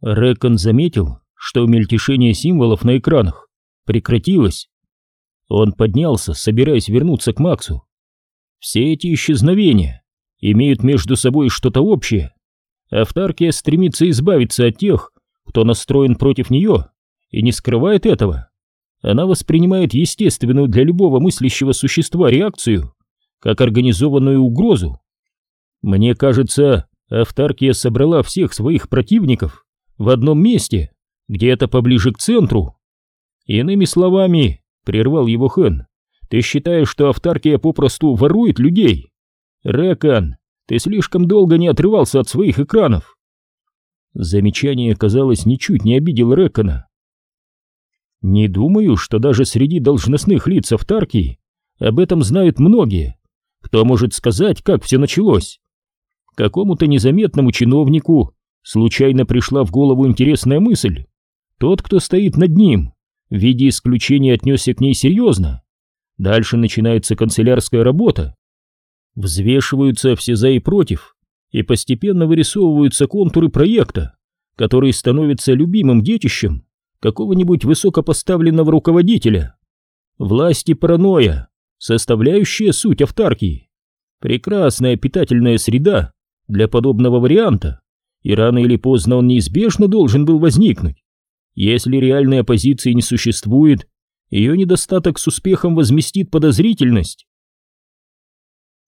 Рэкон заметил, что мельтешение символов на экранах прекратилось. Он поднялся, собираясь вернуться к Максу. Все эти исчезновения имеют между собой что-то общее. Автаркия стремится избавиться от тех, кто настроен против нее, и не скрывает этого. Она воспринимает естественную для любого мыслящего существа реакцию как организованную угрозу. Мне кажется, Автаркия собрала всех своих противников в одном месте, где-то поближе к центру. Иными словами, прервал его Хэн, ты считаешь, что Автаркия попросту ворует людей? Рэкан, ты слишком долго не отрывался от своих экранов. Замечание, казалось, ничуть не обидело Рэкона. Не думаю, что даже среди должностных лиц Автаркии об этом знают многие. Кто может сказать, как все началось? Какому-то незаметному чиновнику случайно пришла в голову интересная мысль. Тот, кто стоит над ним, в виде исключения отнесся к ней серьезно. Дальше начинается канцелярская работа. Взвешиваются все за и против, и постепенно вырисовываются контуры проекта, который становится любимым детищем какого-нибудь высокопоставленного руководителя. Власть и паранойя, составляющая суть автаркии. Прекрасная питательная среда для подобного варианта, и рано или поздно он неизбежно должен был возникнуть. Если реальной оппозиции не существует, ее недостаток с успехом возместит подозрительность.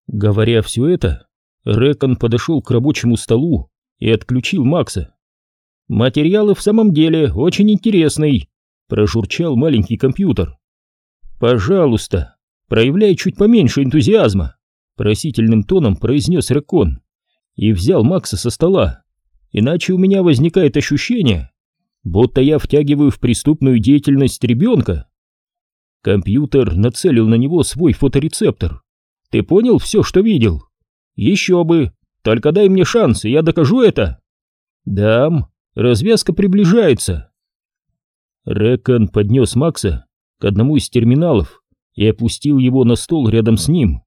Говоря все это, Рэкон подошел к рабочему столу и отключил Макса. «Материал и в самом деле очень интересный», — прожурчал маленький компьютер. «Пожалуйста, проявляй чуть поменьше энтузиазма», — просительным тоном произнес Рэкон и взял Макса со стола. «Иначе у меня возникает ощущение, будто я втягиваю в преступную деятельность ребенка». Компьютер нацелил на него свой фоторецептор. «Ты понял все, что видел?» «Еще бы! Только дай мне шанс, и я докажу это!» «Дам!» Развязка приближается. Рэкон поднес Макса к одному из терминалов и опустил его на стол рядом с ним.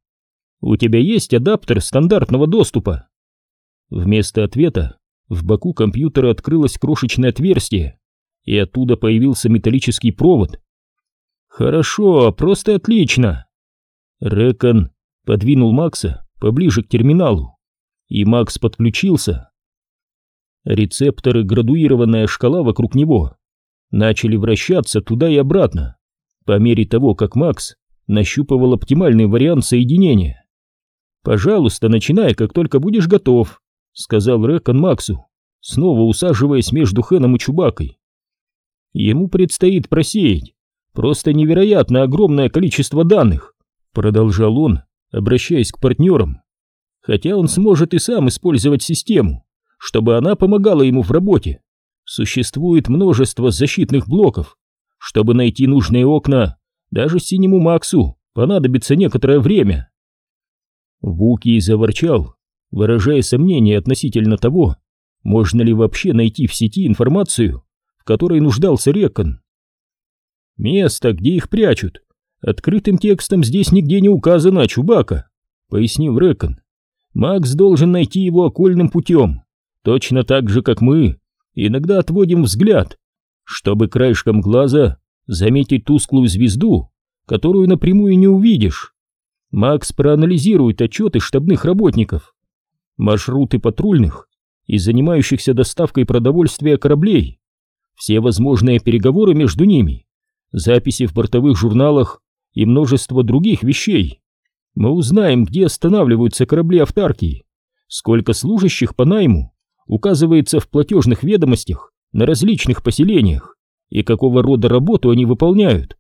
«У тебя есть адаптер стандартного доступа?» Вместо ответа в боку компьютера открылось крошечное отверстие, и оттуда появился металлический провод. «Хорошо, просто отлично!» Рэкон подвинул Макса поближе к терминалу, и Макс подключился. Рецепторы, градуированная шкала вокруг него, начали вращаться туда и обратно, по мере того, как Макс нащупывал оптимальный вариант соединения. «Пожалуйста, начинай, как только будешь готов», — сказал Рэкон Максу, снова усаживаясь между Хэном и Чубакой. «Ему предстоит просеять просто невероятно огромное количество данных», — продолжал он, обращаясь к партнерам. «Хотя он сможет и сам использовать систему, чтобы она помогала ему в работе. Существует множество защитных блоков. Чтобы найти нужные окна, даже синему Максу понадобится некоторое время. Вуки заворчал, выражая сомнение относительно того, можно ли вообще найти в сети информацию, в которой нуждался Рекон. «Место, где их прячут, открытым текстом здесь нигде не указано, Чубака», — пояснил Рекон. «Макс должен найти его окольным путем, точно так же, как мы, иногда отводим взгляд, чтобы краешком глаза заметить тусклую звезду, которую напрямую не увидишь. Макс проанализирует отчеты штабных работников, маршруты патрульных и занимающихся доставкой продовольствия кораблей, все возможные переговоры между ними, записи в бортовых журналах и множество других вещей. Мы узнаем, где останавливаются корабли автаркии, сколько служащих по найму, указывается в платежных ведомостях на различных поселениях и какого рода работу они выполняют.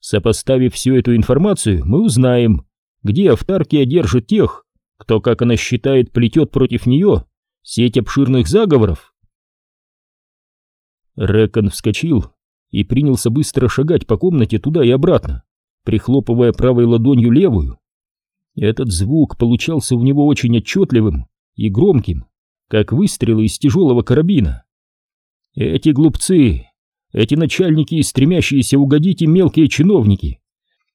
Сопоставив всю эту информацию, мы узнаем, где автаркия держит тех, кто, как она считает, плетет против нее сеть обширных заговоров. Рэкон вскочил и принялся быстро шагать по комнате туда и обратно, прихлопывая правой ладонью левую. Этот звук получался у него очень отчетливым и громким как выстрелы из тяжелого карабина. Эти глупцы, эти начальники, стремящиеся угодить им мелкие чиновники,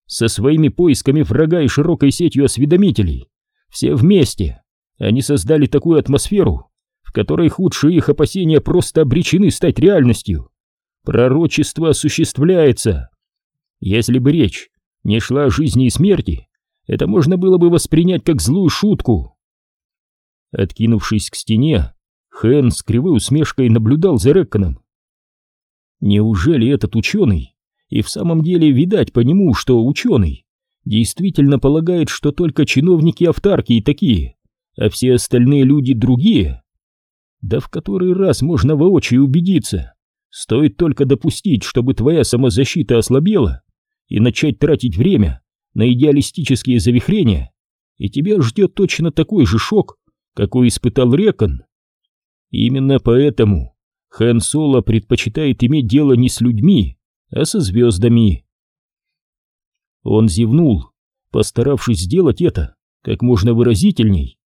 со своими поисками врага и широкой сетью осведомителей, все вместе, они создали такую атмосферу, в которой худшие их опасения просто обречены стать реальностью. Пророчество осуществляется. Если бы речь не шла о жизни и смерти, это можно было бы воспринять как злую шутку. Откинувшись к стене, Хэн с кривой усмешкой наблюдал за Рекконом. Неужели этот ученый, и в самом деле видать по нему, что ученый, действительно полагает, что только чиновники автарки такие, а все остальные люди другие? Да в который раз можно воочию убедиться? Стоит только допустить, чтобы твоя самозащита ослабела и начать тратить время на идеалистические завихрения, и тебя ждет точно такой же шок, какой испытал Рекон. Именно поэтому Хэн Соло предпочитает иметь дело не с людьми, а со звездами. Он зевнул, постаравшись сделать это как можно выразительней.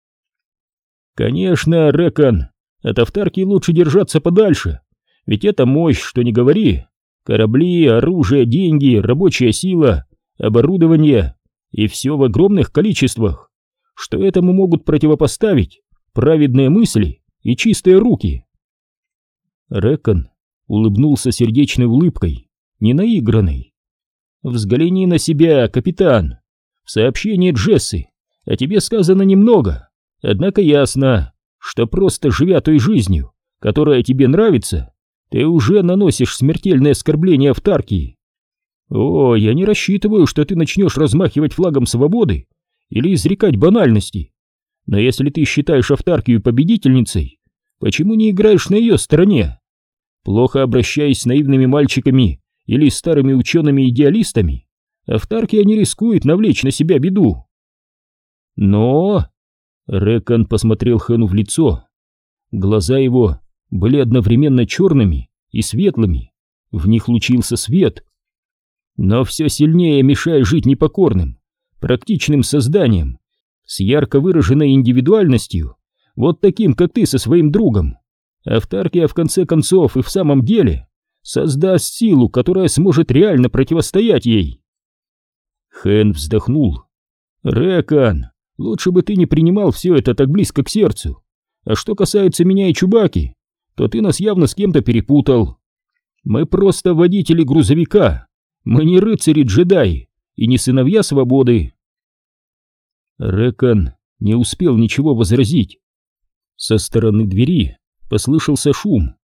Конечно, Рекон, от автарки лучше держаться подальше, ведь это мощь, что не говори. Корабли, оружие, деньги, рабочая сила, оборудование и все в огромных количествах, что этому могут противопоставить праведные мысли и чистые руки. Рекон улыбнулся сердечной улыбкой, не наигранной. «Взгляни на себя, капитан. В сообщении Джесси о тебе сказано немного, однако ясно, что просто живя той жизнью, которая тебе нравится, ты уже наносишь смертельное оскорбление автаркии. О, я не рассчитываю, что ты начнешь размахивать флагом свободы или изрекать банальности. Но если ты считаешь автаркию победительницей, почему не играешь на ее стороне? Плохо обращаясь с наивными мальчиками или старыми учеными-идеалистами, автаркия не рискует навлечь на себя беду. Но... Рекон посмотрел Хэну в лицо. Глаза его были одновременно черными и светлыми, в них лучился свет. Но все сильнее мешая жить непокорным, практичным созданием, с ярко выраженной индивидуальностью, вот таким, как ты со своим другом. Автаркия, в конце концов, и в самом деле создаст силу, которая сможет реально противостоять ей. Хэн вздохнул. «Рекан, лучше бы ты не принимал все это так близко к сердцу. А что касается меня и Чубаки, то ты нас явно с кем-то перепутал. Мы просто водители грузовика, мы не рыцари-джедаи и не сыновья свободы». Рекан не успел ничего возразить. Со стороны двери послышался шум,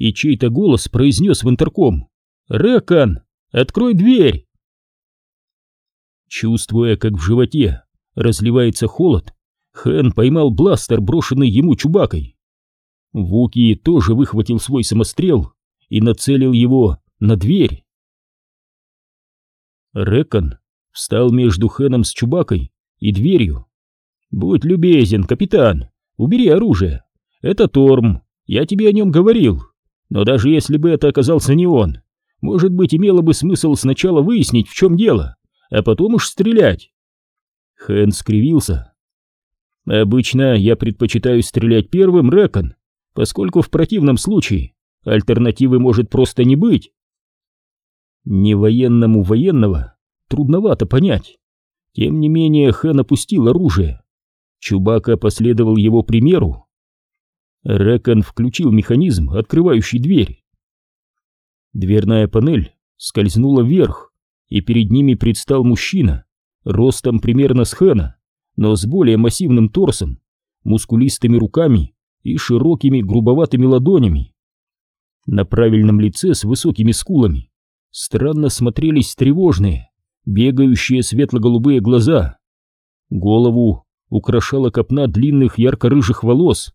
и чей-то голос произнес в интерком «Рэкон, открой дверь!» Чувствуя, как в животе разливается холод, Хэн поймал бластер, брошенный ему чубакой. Вуки тоже выхватил свой самострел и нацелил его на дверь. Рэкон встал между Хэном с Чубакой и дверью. «Будь любезен, капитан, убери оружие. Это Торм, я тебе о нем говорил». Но даже если бы это оказался не он, может быть, имело бы смысл сначала выяснить, в чем дело, а потом уж стрелять. Хэн скривился. Обычно я предпочитаю стрелять первым, Рэкон, поскольку в противном случае альтернативы может просто не быть. Не военному военного трудновато понять. Тем не менее, Хэн опустил оружие. Чубака последовал его примеру. Рэкон включил механизм, открывающий дверь. Дверная панель скользнула вверх, и перед ними предстал мужчина, ростом примерно с Хэна, но с более массивным торсом, мускулистыми руками и широкими грубоватыми ладонями. На правильном лице с высокими скулами странно смотрелись тревожные, бегающие светло-голубые глаза. Голову украшала копна длинных ярко-рыжих волос,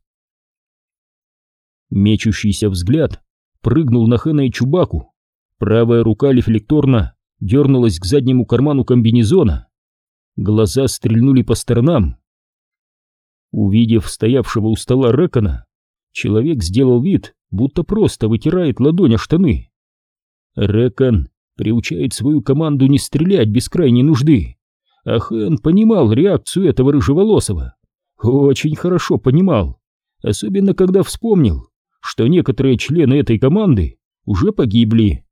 Мечущийся взгляд прыгнул на Хэна и Чубаку. Правая рука рефлекторно дернулась к заднему карману комбинезона. Глаза стрельнули по сторонам. Увидев стоявшего у стола Рэкона, человек сделал вид, будто просто вытирает ладонь о штаны. Рэкон приучает свою команду не стрелять без крайней нужды. А Хэн понимал реакцию этого рыжеволосого. Очень хорошо понимал. Особенно когда вспомнил, что некоторые члены этой команды уже погибли.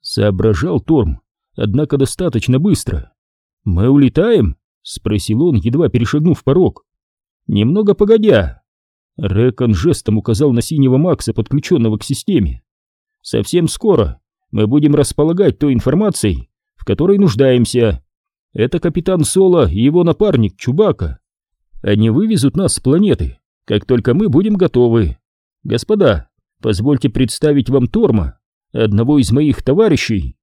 Соображал Торм, однако достаточно быстро. «Мы улетаем?» — спросил он, едва перешагнув порог. «Немного погодя». Рэкон жестом указал на синего Макса, подключенного к системе. «Совсем скоро мы будем располагать той информацией, в которой нуждаемся. Это капитан Соло и его напарник Чубака. Они вывезут нас с планеты, как только мы будем готовы. Господа, позвольте представить вам Торма, одного из моих товарищей».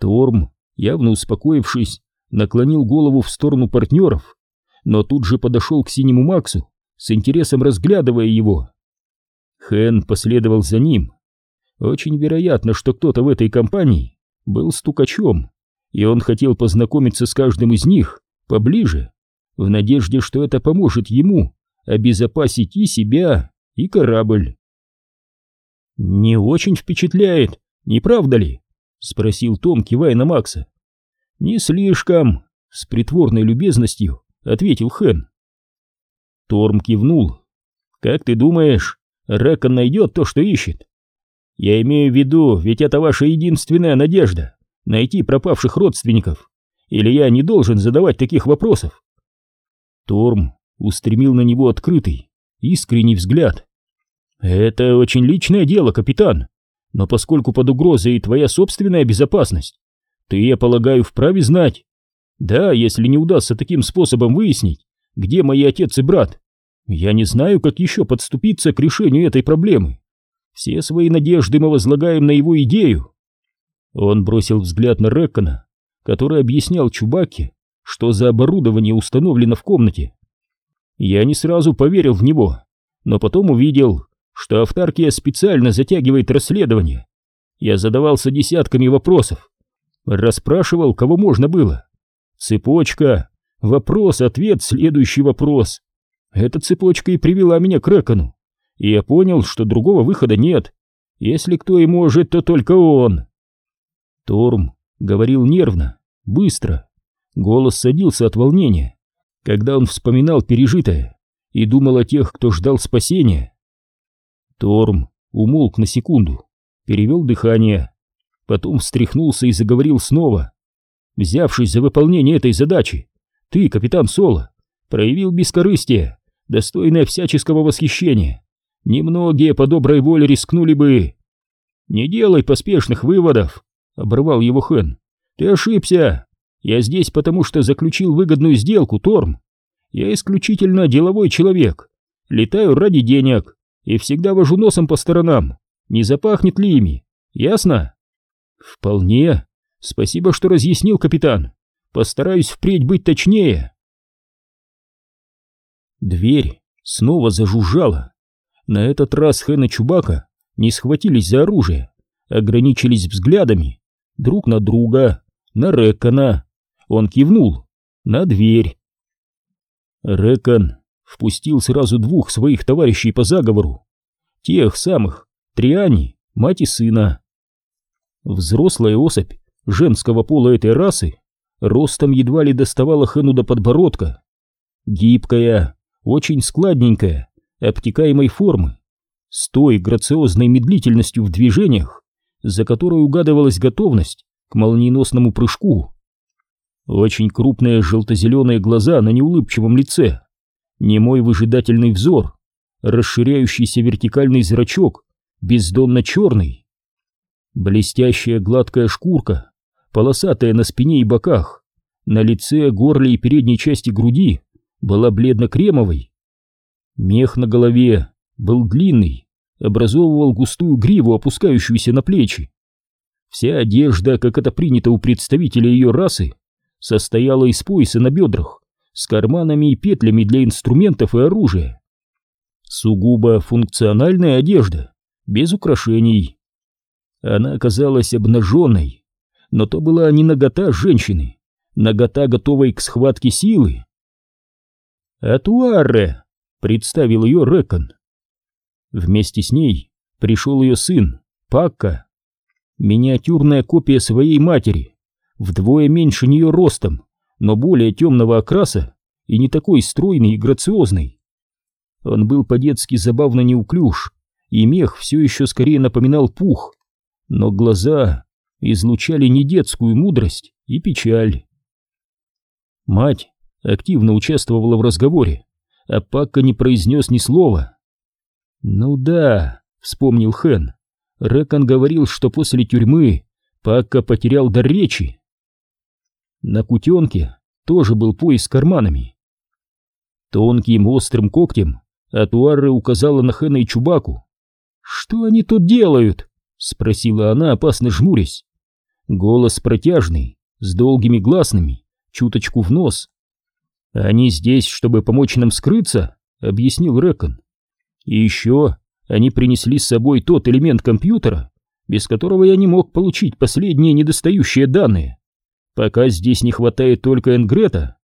Торм, явно успокоившись, наклонил голову в сторону партнеров, но тут же подошел к синему Максу, с интересом разглядывая его. Хэн последовал за ним. Очень вероятно, что кто-то в этой компании был стукачом, и он хотел познакомиться с каждым из них поближе, в надежде, что это поможет ему обезопасить и себя, и корабль. «Не очень впечатляет, не правда ли?» — спросил Том, кивая на Макса. «Не слишком», — с притворной любезностью ответил Хэн. Торм кивнул. «Как ты думаешь, Рэкон найдет то, что ищет?» «Я имею в виду, ведь это ваша единственная надежда — найти пропавших родственников. Или я не должен задавать таких вопросов?» Торм устремил на него открытый, искренний взгляд. «Это очень личное дело, капитан, но поскольку под угрозой твоя собственная безопасность, ты, я полагаю, вправе знать. Да, если не удастся таким способом выяснить, где мои отец и брат, я не знаю, как еще подступиться к решению этой проблемы. Все свои надежды мы возлагаем на его идею. Он бросил взгляд на Рэккона, который объяснял Чубаке, что за оборудование установлено в комнате. Я не сразу поверил в него, но потом увидел, что автаркия специально затягивает расследование. Я задавался десятками вопросов, расспрашивал, кого можно было. Цепочка, вопрос, ответ, следующий вопрос. Эта цепочка и привела меня к Рэкону, и я понял, что другого выхода нет. Если кто и может, то только он. Торм говорил нервно, быстро. Голос садился от волнения, когда он вспоминал пережитое и думал о тех, кто ждал спасения. Торм умолк на секунду, перевел дыхание, потом встряхнулся и заговорил снова. Взявшись за выполнение этой задачи, ты, капитан Соло, проявил бескорыстие, достойное всяческого восхищения. Немногие по доброй воле рискнули бы. Не делай поспешных выводов, обрывал его Хэн. Ты ошибся. Я здесь потому, что заключил выгодную сделку, Торм. Я исключительно деловой человек. Летаю ради денег и всегда вожу носом по сторонам. Не запахнет ли ими? Ясно? Вполне. Спасибо, что разъяснил, капитан. Постараюсь впредь быть точнее. Дверь снова зажужжала. На этот раз Хэн Чубака не схватились за оружие, ограничились взглядами друг на друга, на Рэкона. Он кивнул на дверь. Рэкон впустил сразу двух своих товарищей по заговору. Тех самых, Триани, мать и сына. Взрослая особь женского пола этой расы ростом едва ли доставала Хэну до подбородка. Гибкая, очень складненькая, обтекаемой формы, с той грациозной медлительностью в движениях, за которой угадывалась готовность к молниеносному прыжку. Очень крупные желто-зеленые глаза на неулыбчивом лице, немой выжидательный взор, расширяющийся вертикальный зрачок, бездонно черный. Блестящая гладкая шкурка, полосатая на спине и боках, на лице, горле и передней части груди была бледно-кремовой. Мех на голове был длинный, образовывал густую гриву, опускающуюся на плечи. Вся одежда, как это принято у представителей ее расы, состояла из пояса на бедрах, с карманами и петлями для инструментов и оружия. Сугубо функциональная одежда, без украшений. Она оказалась обнаженной, но то была не нагота женщины, нагота, готовой к схватке силы. «Атуарре!» — представил ее Рэкон. Вместе с ней пришел ее сын, Пакка. Миниатюрная копия своей матери, вдвое меньше нее ростом, но более темного окраса и не такой стройный и грациозный. Он был по-детски забавно неуклюж, и мех все еще скорее напоминал пух, но глаза излучали не детскую мудрость и печаль. Мать активно участвовала в разговоре, а Пакка не произнес ни слова. «Ну да», — вспомнил Хэн, — Рэкон говорил, что после тюрьмы Пакка потерял дар речи. На кутенке тоже был пояс с карманами. Тонким острым когтем Атуарре указала на Хэна и Чубаку. «Что они тут делают?» — спросила она, опасно жмурясь. Голос протяжный, с долгими гласными, чуточку в нос. «Они здесь, чтобы помочь нам скрыться», — объяснил Рэкон. «И еще они принесли с собой тот элемент компьютера, без которого я не мог получить последние недостающие данные. Пока здесь не хватает только Энгрета.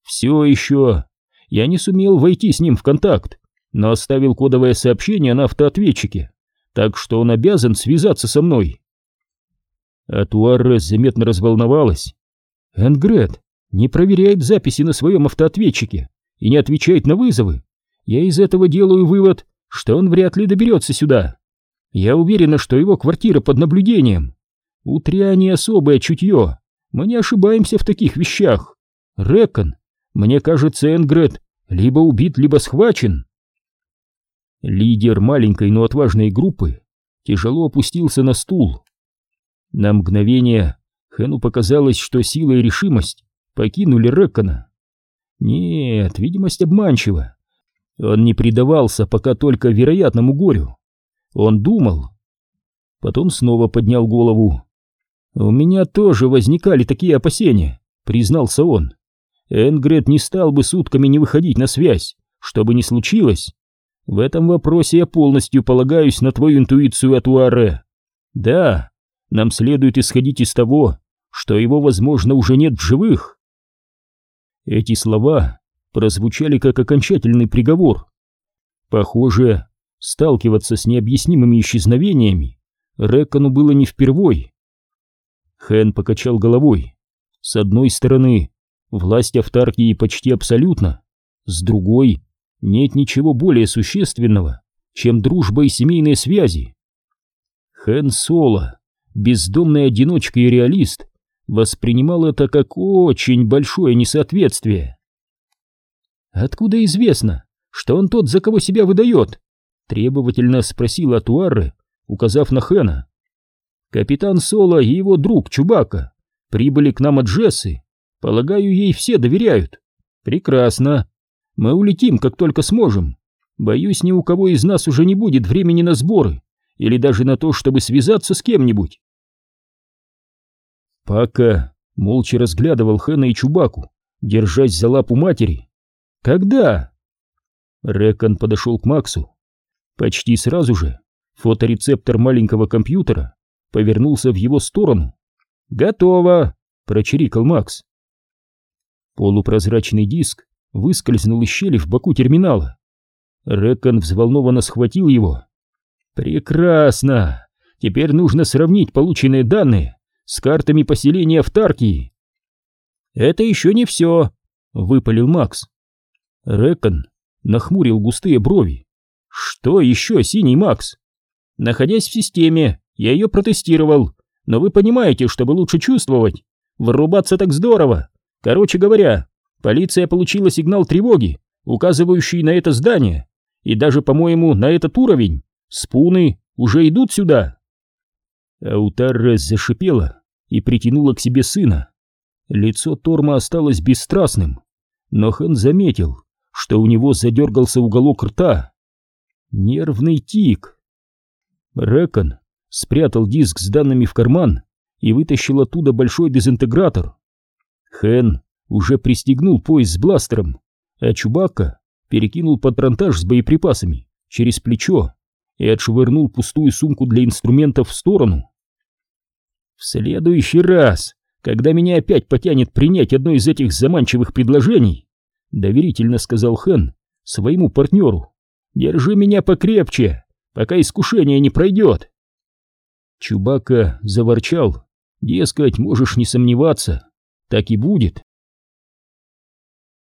Все еще я не сумел войти с ним в контакт, но оставил кодовое сообщение на автоответчике, так что он обязан связаться со мной. Атуарре заметно разволновалась. Энгрет не проверяет записи на своем автоответчике и не отвечает на вызовы. Я из этого делаю вывод, что он вряд ли доберется сюда. Я уверена, что его квартира под наблюдением. У Триани особое чутье. Мы не ошибаемся в таких вещах. Рэкон, мне кажется, Энгрет либо убит, либо схвачен. Лидер маленькой, но отважной группы тяжело опустился на стул. На мгновение Хэну показалось, что сила и решимость покинули Рэкона. Нет, видимость обманчива. Он не предавался пока только вероятному горю. Он думал. Потом снова поднял голову. «У меня тоже возникали такие опасения», — признался он. «Энгрет не стал бы сутками не выходить на связь, что бы ни случилось. В этом вопросе я полностью полагаюсь на твою интуицию, Атуаре. Да, нам следует исходить из того, что его, возможно, уже нет в живых». Эти слова прозвучали как окончательный приговор. Похоже, сталкиваться с необъяснимыми исчезновениями Рэкону было не впервой. Хэн покачал головой. С одной стороны, власть автаркии почти абсолютна, с другой, нет ничего более существенного, чем дружба и семейные связи. Хэн Соло, бездомный одиночка и реалист, воспринимал это как очень большое несоответствие. «Откуда известно, что он тот, за кого себя выдает?» — требовательно спросила Туарре, указав на Хэна. «Капитан Соло и его друг Чубака прибыли к нам от Джессы. Полагаю, ей все доверяют. Прекрасно. Мы улетим, как только сможем. Боюсь, ни у кого из нас уже не будет времени на сборы или даже на то, чтобы связаться с кем-нибудь. Пака молча разглядывал Хэна и Чубаку, держась за лапу матери. «Когда?» Рэкон подошел к Максу. Почти сразу же фоторецептор маленького компьютера повернулся в его сторону. «Готово!» — прочирикал Макс. Полупрозрачный диск выскользнул из щели в боку терминала. Рэкон взволнованно схватил его. «Прекрасно! Теперь нужно сравнить полученные данные с картами поселения в Таркии. «Это еще не все», — выпалил Макс. Рэкон нахмурил густые брови. «Что еще, синий Макс?» «Находясь в системе, я ее протестировал, но вы понимаете, чтобы лучше чувствовать. Вырубаться так здорово. Короче говоря, полиция получила сигнал тревоги, указывающий на это здание, и даже, по-моему, на этот уровень. Спуны уже идут сюда». Аутарра зашипела и притянула к себе сына. Лицо Торма осталось бесстрастным, но Хэн заметил, что у него задергался уголок рта. Нервный тик. Рэкон спрятал диск с данными в карман и вытащил оттуда большой дезинтегратор. Хэн уже пристегнул пояс с бластером, а Чубака перекинул патронтаж с боеприпасами через плечо и отшвырнул пустую сумку для инструментов в сторону. В следующий раз, когда меня опять потянет принять одно из этих заманчивых предложений, доверительно сказал Хэн своему партнеру, держи меня покрепче, пока искушение не пройдет. Чубака заворчал, дескать, можешь не сомневаться, так и будет.